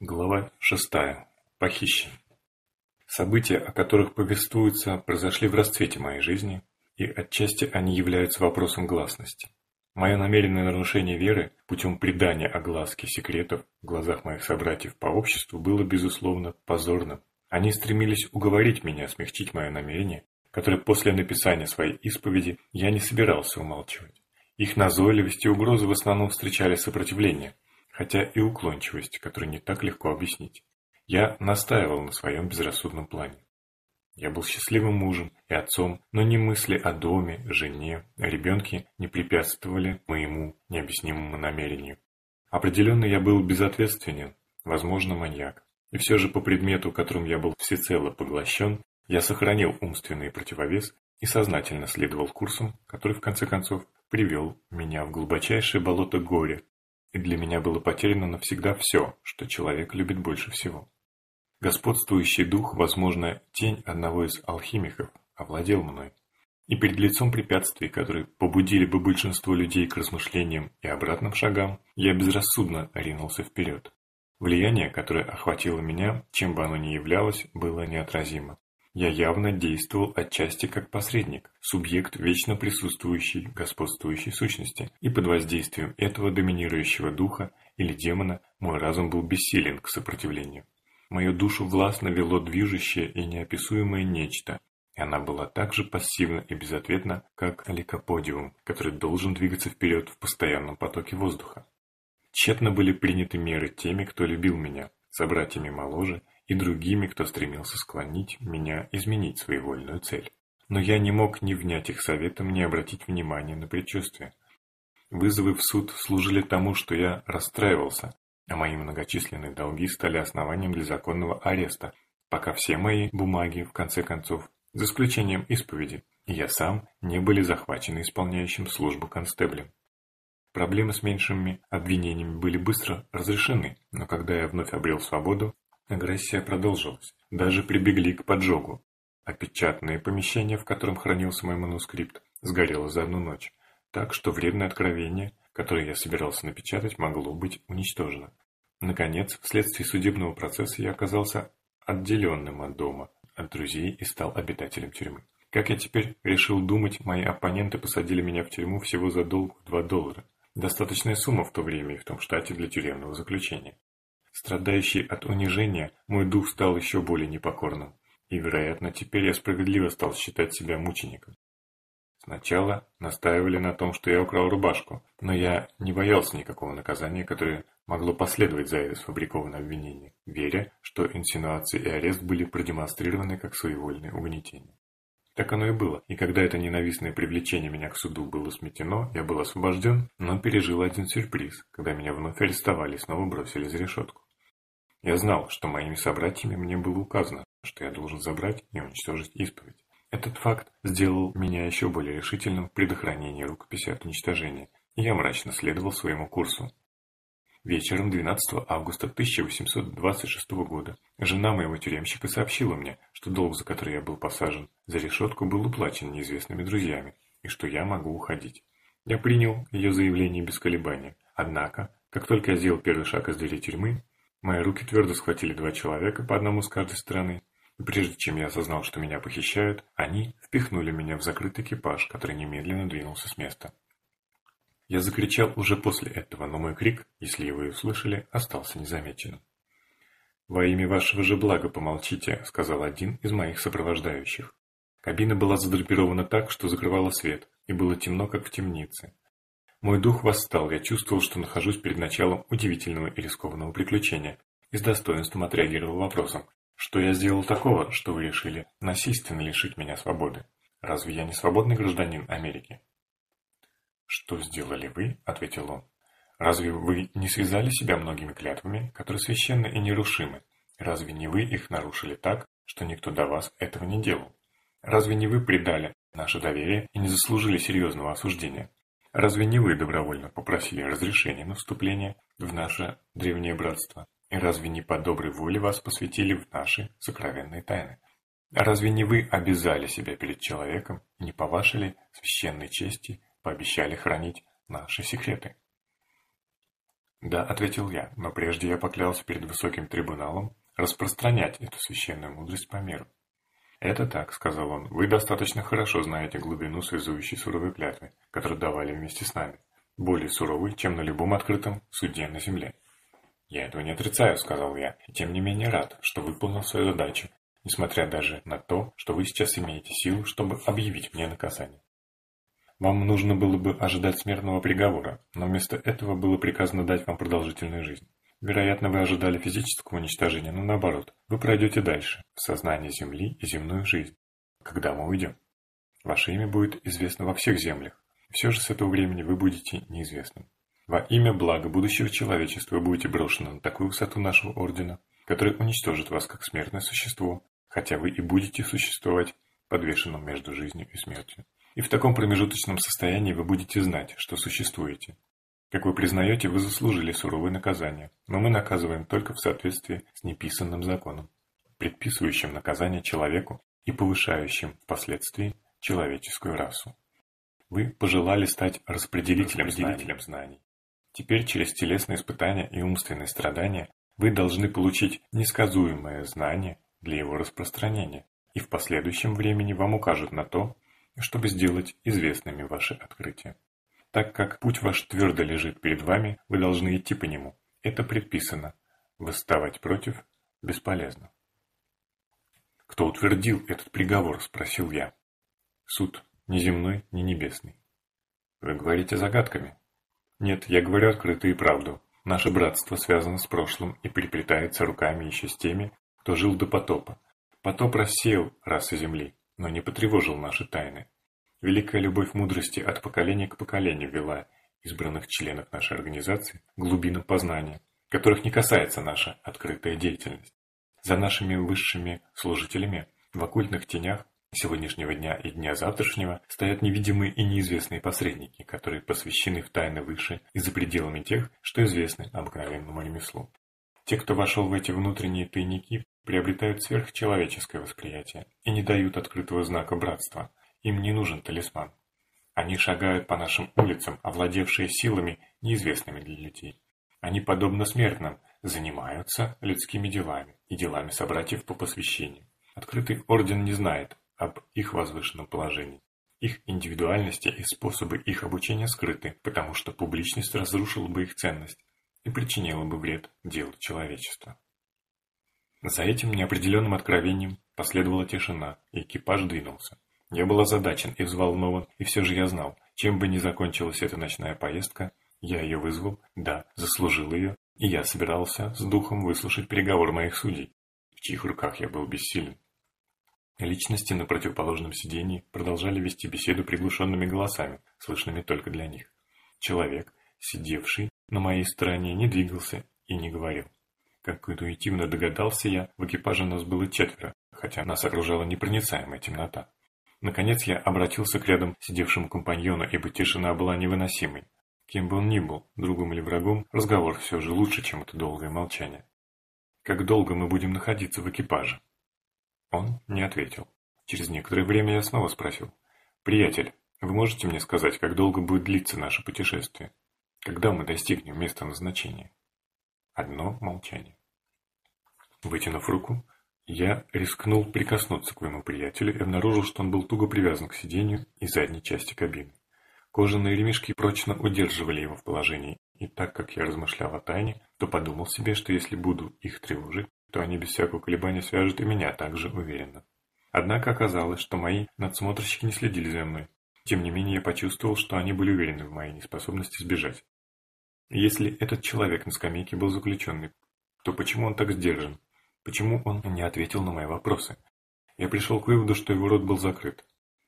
Глава шестая. Похищен. События, о которых повествуется, произошли в расцвете моей жизни, и отчасти они являются вопросом гласности. Мое намеренное нарушение веры путем придания огласки секретов в глазах моих собратьев по обществу было, безусловно, позорным. Они стремились уговорить меня смягчить мое намерение, которое после написания своей исповеди я не собирался умалчивать. Их назойливость и угрозы в основном встречали сопротивление – хотя и уклончивость, которую не так легко объяснить. Я настаивал на своем безрассудном плане. Я был счастливым мужем и отцом, но ни мысли о доме, жене, о ребенке не препятствовали моему необъяснимому намерению. Определенно я был безответственен, возможно, маньяк. И все же по предмету, которым я был всецело поглощен, я сохранил умственный противовес и сознательно следовал курсам, который в конце концов привел меня в глубочайшее болото горя, и для меня было потеряно навсегда все, что человек любит больше всего. Господствующий дух, возможно, тень одного из алхимиков, овладел мной. И перед лицом препятствий, которые побудили бы большинство людей к размышлениям и обратным шагам, я безрассудно ринулся вперед. Влияние, которое охватило меня, чем бы оно ни являлось, было неотразимо. Я явно действовал отчасти как посредник, субъект вечно присутствующей, господствующей сущности, и под воздействием этого доминирующего духа или демона мой разум был бессилен к сопротивлению. Мою душу властно вело движущее и неописуемое нечто, и она была так же пассивна и безответна, как ликоподиум, который должен двигаться вперед в постоянном потоке воздуха. Тщетно были приняты меры теми, кто любил меня, собратьями моложе и другими, кто стремился склонить меня изменить своевольную цель. Но я не мог ни внять их советам, ни обратить внимания на предчувствие. Вызовы в суд служили тому, что я расстраивался, а мои многочисленные долги стали основанием для законного ареста, пока все мои бумаги, в конце концов, за исключением исповеди, и я сам не были захвачены исполняющим службу констеблем. Проблемы с меньшими обвинениями были быстро разрешены, но когда я вновь обрел свободу, Агрессия продолжилась. Даже прибегли к поджогу. А печатное помещение, в котором хранился мой манускрипт, сгорело за одну ночь. Так что вредное откровение, которое я собирался напечатать, могло быть уничтожено. Наконец, вследствие судебного процесса я оказался отделенным от дома, от друзей и стал обитателем тюрьмы. Как я теперь решил думать, мои оппоненты посадили меня в тюрьму всего за долг в 2 доллара. Достаточная сумма в то время и в том штате для тюремного заключения. Страдающий от унижения, мой дух стал еще более непокорным, и, вероятно, теперь я справедливо стал считать себя мучеником. Сначала настаивали на том, что я украл рубашку, но я не боялся никакого наказания, которое могло последовать за это сфабрикованное обвинение, веря, что инсинуации и арест были продемонстрированы как своевольное угнетение. Так оно и было, и когда это ненавистное привлечение меня к суду было сметено, я был освобожден, но пережил один сюрприз, когда меня вновь арестовали и снова бросили за решетку. Я знал, что моими собратьями мне было указано, что я должен забрать и уничтожить исповедь. Этот факт сделал меня еще более решительным в предохранении рукописи от уничтожения, и я мрачно следовал своему курсу. Вечером 12 августа 1826 года жена моего тюремщика сообщила мне, что долг, за который я был посажен за решетку, был уплачен неизвестными друзьями, и что я могу уходить. Я принял ее заявление без колебания. Однако, как только я сделал первый шаг из двери тюрьмы, Мои руки твердо схватили два человека по одному с каждой стороны, и прежде чем я осознал, что меня похищают, они впихнули меня в закрытый экипаж, который немедленно двинулся с места. Я закричал уже после этого, но мой крик, если его и услышали, остался незамеченным. «Во имя вашего же блага помолчите», — сказал один из моих сопровождающих. Кабина была задрапирована так, что закрывала свет, и было темно, как в темнице. Мой дух восстал, я чувствовал, что нахожусь перед началом удивительного и рискованного приключения, и с достоинством отреагировал вопросом, что я сделал такого, что вы решили насильственно лишить меня свободы? Разве я не свободный гражданин Америки? Что сделали вы? ответил он. Разве вы не связали себя многими клятвами, которые священны и нерушимы? Разве не вы их нарушили так, что никто до вас этого не делал? Разве не вы предали наше доверие и не заслужили серьезного осуждения? Разве не вы добровольно попросили разрешения на вступление в наше древнее братство? И разве не по доброй воле вас посвятили в наши сокровенные тайны? Разве не вы обязали себя перед человеком, не по вашей священной чести пообещали хранить наши секреты? «Да», — ответил я, — «но прежде я поклялся перед высоким трибуналом распространять эту священную мудрость по миру». «Это так», — сказал он, — «вы достаточно хорошо знаете глубину связующей суровой клятвы, которую давали вместе с нами, более суровой, чем на любом открытом суде на земле». «Я этого не отрицаю», — сказал я, — «и тем не менее рад, что выполнил свою задачу, несмотря даже на то, что вы сейчас имеете силу, чтобы объявить мне наказание». Вам нужно было бы ожидать смертного приговора, но вместо этого было приказано дать вам продолжительную жизнь. Вероятно, вы ожидали физического уничтожения, но наоборот, вы пройдете дальше, в сознание Земли и земную жизнь. Когда мы уйдем? Ваше имя будет известно во всех землях. Все же с этого времени вы будете неизвестным. Во имя блага будущего человечества вы будете брошены на такую высоту нашего ордена, который уничтожит вас как смертное существо, хотя вы и будете существовать подвешенным между жизнью и смертью. И в таком промежуточном состоянии вы будете знать, что существуете. Как вы признаете, вы заслужили суровое наказание, но мы наказываем только в соответствии с неписанным законом, предписывающим наказание человеку и повышающим впоследствии человеческую расу. Вы пожелали стать распределителем, распределителем знаний. Теперь через телесные испытания и умственные страдания вы должны получить несказуемое знание для его распространения, и в последующем времени вам укажут на то, чтобы сделать известными ваши открытия. Так как путь ваш твердо лежит перед вами, вы должны идти по нему. Это предписано. Восставать против бесполезно. «Кто утвердил этот приговор?» – спросил я. «Суд. Ни земной, ни небесный». «Вы говорите загадками?» «Нет, я говорю открытую правду. Наше братство связано с прошлым и переплетается руками еще с теми, кто жил до потопа. Потоп рассеял расы Земли но не потревожил наши тайны. Великая любовь мудрости от поколения к поколению вела избранных членов нашей организации глубинам познания, которых не касается наша открытая деятельность. За нашими высшими служителями в оккультных тенях сегодняшнего дня и дня завтрашнего стоят невидимые и неизвестные посредники, которые посвящены в тайны выше и за пределами тех, что известны обыкновенному ремеслу. Те, кто вошел в эти внутренние тайники, приобретают сверхчеловеческое восприятие и не дают открытого знака братства. Им не нужен талисман. Они шагают по нашим улицам, овладевшие силами, неизвестными для людей. Они, подобно смертным, занимаются людскими делами и делами собратьев по посвящению. Открытый орден не знает об их возвышенном положении. Их индивидуальности и способы их обучения скрыты, потому что публичность разрушила бы их ценность и причинила бы вред делу человечества. За этим неопределенным откровением последовала тишина, и экипаж двинулся. Я был озадачен и взволнован, и все же я знал, чем бы ни закончилась эта ночная поездка, я ее вызвал, да, заслужил ее, и я собирался с духом выслушать переговор моих судей, в чьих руках я был бессилен. Личности на противоположном сидении продолжали вести беседу приглушенными голосами, слышными только для них. Человек, сидевший на моей стороне, не двигался и не говорил. Как интуитивно догадался я, в экипаже нас было четверо, хотя нас окружала непроницаемая темнота. Наконец я обратился к рядом сидевшему компаньону, ибо тишина была невыносимой. Кем бы он ни был, другом или врагом, разговор все же лучше, чем это долгое молчание. «Как долго мы будем находиться в экипаже?» Он не ответил. Через некоторое время я снова спросил. «Приятель, вы можете мне сказать, как долго будет длиться наше путешествие? Когда мы достигнем места назначения?» Одно молчание. Вытянув руку, я рискнул прикоснуться к моему приятелю и обнаружил, что он был туго привязан к сиденью и задней части кабины. Кожаные ремешки прочно удерживали его в положении, и так как я размышлял о тайне, то подумал себе, что если буду их тревожить, то они без всякого колебания свяжут и меня также уверенно. Однако оказалось, что мои надсмотрщики не следили за мной. Тем не менее, я почувствовал, что они были уверены в моей неспособности сбежать. Если этот человек на скамейке был заключенный, то почему он так сдержан? Почему он не ответил на мои вопросы? Я пришел к выводу, что его рот был закрыт.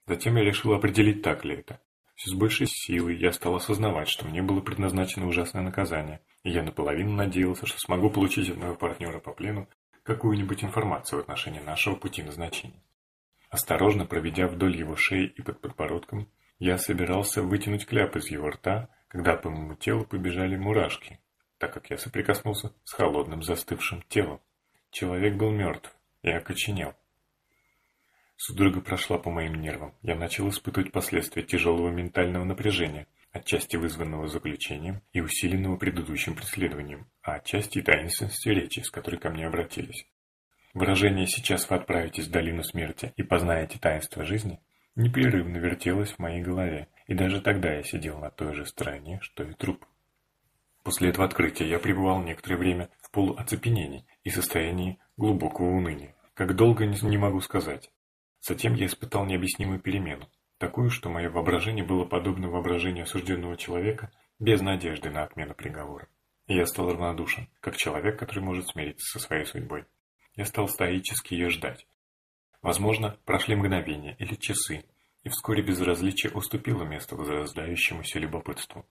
Затем я решил определить, так ли это. Все с большей силой я стал осознавать, что мне было предназначено ужасное наказание, и я наполовину надеялся, что смогу получить от моего партнера по плену какую-нибудь информацию в отношении нашего пути назначения. Осторожно проведя вдоль его шеи и под подбородком, я собирался вытянуть кляп из его рта, когда по моему телу побежали мурашки, так как я соприкоснулся с холодным застывшим телом. Человек был мертв и окоченел. Судорога прошла по моим нервам. Я начал испытывать последствия тяжелого ментального напряжения, отчасти вызванного заключением и усиленного предыдущим преследованием, а отчасти таинственности речи, с которой ко мне обратились. Выражение «сейчас вы отправитесь в долину смерти и познаете таинство жизни» непрерывно вертелось в моей голове, и даже тогда я сидел на той же стороне, что и труп. После этого открытия я пребывал некоторое время в полуоцепенении и состоянии глубокого уныния. Как долго, не могу сказать. Затем я испытал необъяснимую перемену, такую, что мое воображение было подобно воображению осужденного человека без надежды на отмену приговора. И я стал равнодушен, как человек, который может смириться со своей судьбой. Я стал стоически ее ждать. Возможно, прошли мгновения или часы, и вскоре безразличие уступило место возрождающемуся любопытству.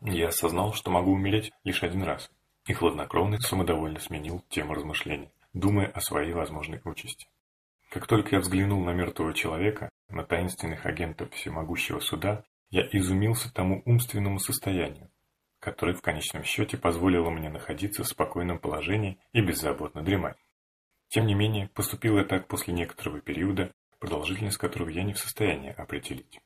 Я осознал, что могу умереть лишь один раз, и хладнокровно самодовольно сменил тему размышлений, думая о своей возможной участи. Как только я взглянул на мертвого человека, на таинственных агентов всемогущего суда, я изумился тому умственному состоянию, которое в конечном счете позволило мне находиться в спокойном положении и беззаботно дремать. Тем не менее, поступило я так после некоторого периода, продолжительность которого я не в состоянии определить.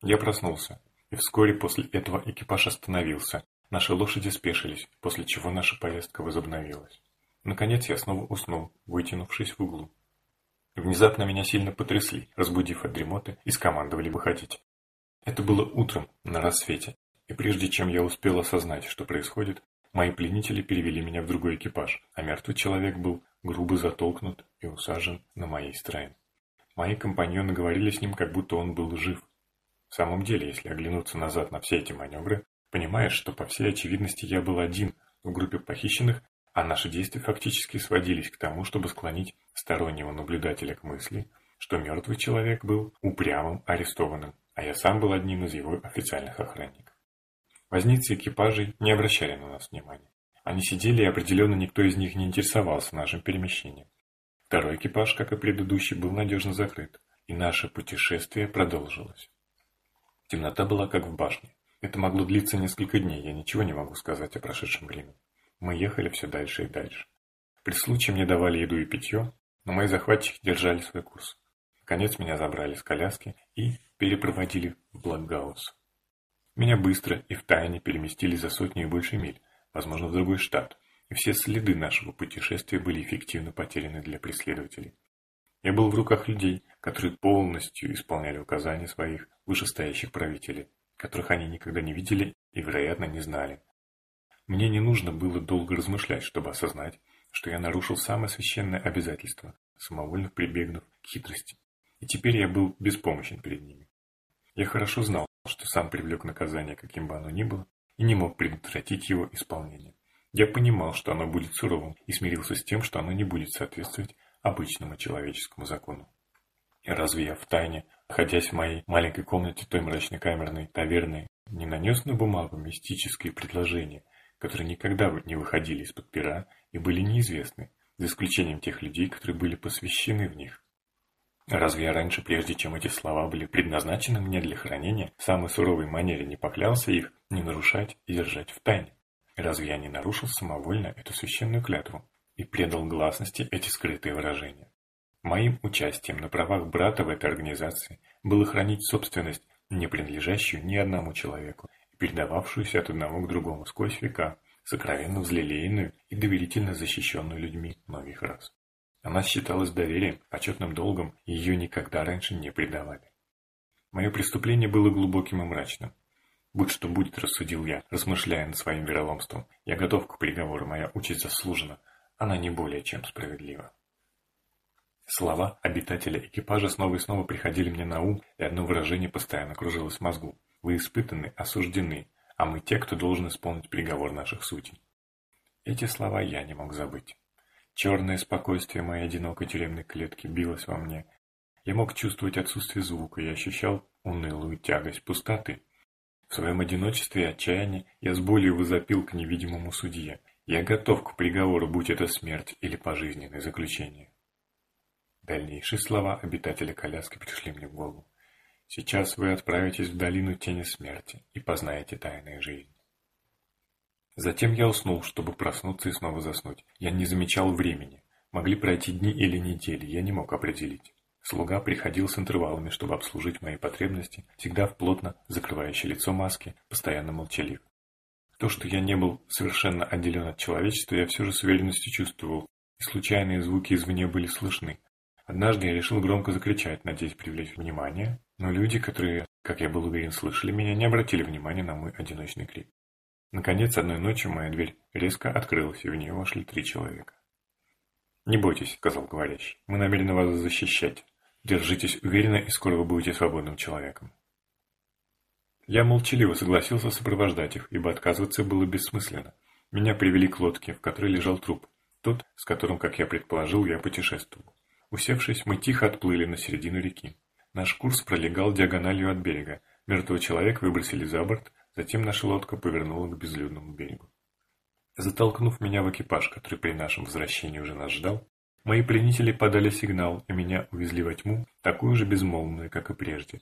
Я проснулся, и вскоре после этого экипаж остановился, наши лошади спешились, после чего наша поездка возобновилась. Наконец я снова уснул, вытянувшись в углу. Внезапно меня сильно потрясли, разбудив от дремоты и скомандовали выходить. Это было утром, на рассвете, и прежде чем я успел осознать, что происходит, Мои пленители перевели меня в другой экипаж, а мертвый человек был грубо затолкнут и усажен на моей стороне. Мои компаньоны говорили с ним, как будто он был жив. В самом деле, если оглянуться назад на все эти маневры, понимаешь, что по всей очевидности я был один в группе похищенных, а наши действия фактически сводились к тому, чтобы склонить стороннего наблюдателя к мысли, что мертвый человек был упрямым арестованным, а я сам был одним из его официальных охранников. Возницы экипажей не обращали на нас внимания. Они сидели, и определенно никто из них не интересовался нашим перемещением. Второй экипаж, как и предыдущий, был надежно закрыт, и наше путешествие продолжилось. Темнота была как в башне. Это могло длиться несколько дней, я ничего не могу сказать о прошедшем времени. Мы ехали все дальше и дальше. При случае мне давали еду и питье, но мои захватчики держали свой курс. Наконец меня забрали с коляски и перепроводили в Блокгаус. Меня быстро и втайне переместили за сотни и больше миль, возможно, в другой штат, и все следы нашего путешествия были эффективно потеряны для преследователей. Я был в руках людей, которые полностью исполняли указания своих вышестоящих правителей, которых они никогда не видели и, вероятно, не знали. Мне не нужно было долго размышлять, чтобы осознать, что я нарушил самое священное обязательство, самовольно прибегнув к хитрости. И теперь я был беспомощен перед ними. Я хорошо знал, что сам привлек наказание, каким бы оно ни было, и не мог предотвратить его исполнение. Я понимал, что оно будет суровым, и смирился с тем, что оно не будет соответствовать обычному человеческому закону. И разве я втайне, находясь в моей маленькой комнате той мрачной камерной таверны, не нанес на бумагу мистические предложения, которые никогда не выходили из-под пера и были неизвестны, за исключением тех людей, которые были посвящены в них? Разве я раньше, прежде чем эти слова были предназначены мне для хранения, в самой суровой манере не поклялся их не нарушать и держать в тайне? Разве я не нарушил самовольно эту священную клятву и предал гласности эти скрытые выражения? Моим участием на правах брата в этой организации было хранить собственность, не принадлежащую ни одному человеку, передававшуюся от одного к другому сквозь века, сокровенно взлелеянную и доверительно защищенную людьми многих раз. Она считалась доверием, почетным долгом, и ее никогда раньше не предавали. Мое преступление было глубоким и мрачным. Будь что будет, рассудил я, размышляя над своим вероломством. Я готов к приговору, моя участь заслужена. Она не более чем справедлива. Слова обитателя экипажа снова и снова приходили мне на ум, и одно выражение постоянно кружилось в мозгу. Вы испытаны, осуждены, а мы те, кто должен исполнить приговор наших сутей. Эти слова я не мог забыть. Черное спокойствие моей одинокой тюремной клетки билось во мне. Я мог чувствовать отсутствие звука и ощущал унылую тягость пустоты. В своем одиночестве и отчаянии я с болью возопил к невидимому судье. Я готов к приговору, будь это смерть или пожизненное заключение. Дальнейшие слова обитателя коляски пришли мне в голову. Сейчас вы отправитесь в долину тени смерти и познаете тайные жизни. Затем я уснул, чтобы проснуться и снова заснуть. Я не замечал времени. Могли пройти дни или недели, я не мог определить. Слуга приходил с интервалами, чтобы обслужить мои потребности, всегда в плотно закрывающей лицо маске, постоянно молчалив. То, что я не был совершенно отделен от человечества, я все же с уверенностью чувствовал, и случайные звуки извне были слышны. Однажды я решил громко закричать, надеясь привлечь внимание, но люди, которые, как я был уверен, слышали меня, не обратили внимания на мой одиночный крик. Наконец, одной ночью моя дверь резко открылась, и в нее вошли три человека. «Не бойтесь», — сказал говорящий, — «мы намерены вас защищать. Держитесь уверенно, и скоро вы будете свободным человеком». Я молчаливо согласился сопровождать их, ибо отказываться было бессмысленно. Меня привели к лодке, в которой лежал труп, тот, с которым, как я предположил, я путешествовал. Усевшись, мы тихо отплыли на середину реки. Наш курс пролегал диагональю от берега. Мертвого человека выбросили за борт, затем наша лодка повернула к безлюдному берегу. Затолкнув меня в экипаж, который при нашем возвращении уже нас ждал, мои пленители подали сигнал, и меня увезли во тьму, такую же безмолвную, как и прежде.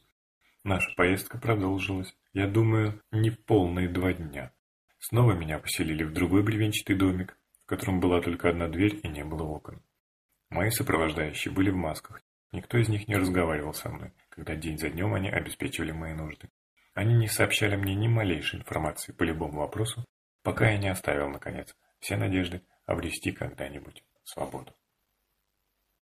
Наша поездка продолжилась, я думаю, не полные два дня. Снова меня поселили в другой бревенчатый домик, в котором была только одна дверь и не было окон. Мои сопровождающие были в масках, никто из них не разговаривал со мной, когда день за днем они обеспечивали мои нужды. Они не сообщали мне ни малейшей информации по любому вопросу, пока я не оставил, наконец, все надежды обрести когда-нибудь свободу.